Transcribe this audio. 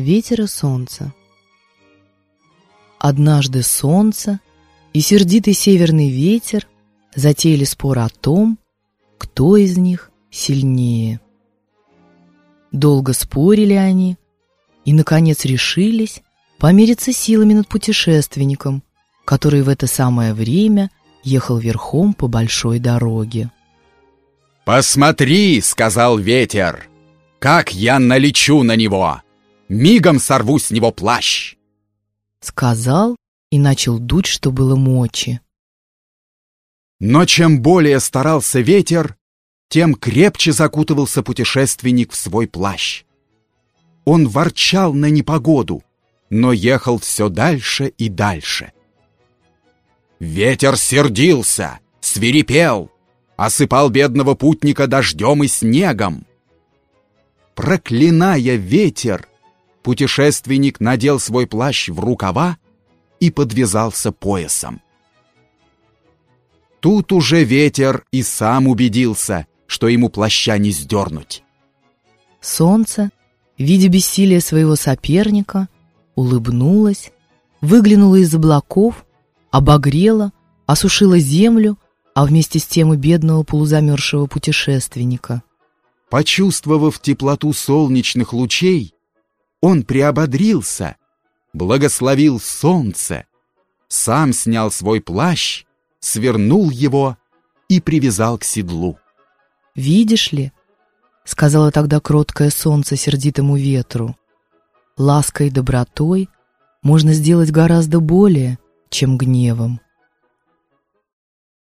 Ветер и солнце Однажды солнце и сердитый северный ветер затеяли спор о том, кто из них сильнее. Долго спорили они и, наконец, решились помериться силами над путешественником, который в это самое время ехал верхом по большой дороге. «Посмотри!» — сказал ветер. «Как я налечу на него! Мигом сорву с него плащ!» Сказал и начал дуть, что было мочи. Но чем более старался ветер, тем крепче закутывался путешественник в свой плащ. Он ворчал на непогоду, но ехал все дальше и дальше. Ветер сердился, свирепел, осыпал бедного путника дождем и снегом. Проклиная ветер, путешественник надел свой плащ в рукава и подвязался поясом. Тут уже ветер и сам убедился, что ему плаща не сдернуть. Солнце, видя бессилие своего соперника, улыбнулось, выглянуло из облаков, обогрело, осушило землю, а вместе с тем и бедного полузамерзшего путешественника. Почувствовав теплоту солнечных лучей, он приободрился, благословил солнце, сам снял свой плащ свернул его и привязал к седлу. «Видишь ли, — сказала тогда кроткое солнце сердитому ветру, — лаской и добротой можно сделать гораздо более, чем гневом.